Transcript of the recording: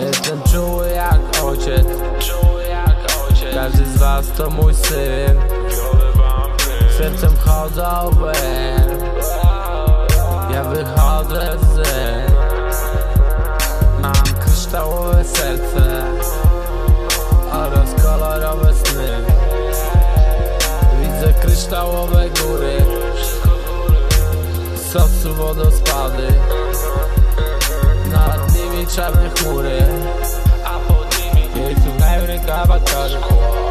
Jestem czuły jak ojciec. Każdy z was to mój syn. Sercem chodzą w Ja wychodzę z Sosu wodospady. Nad nimi czarne chmury. A pod nimi kawakary Nie ważą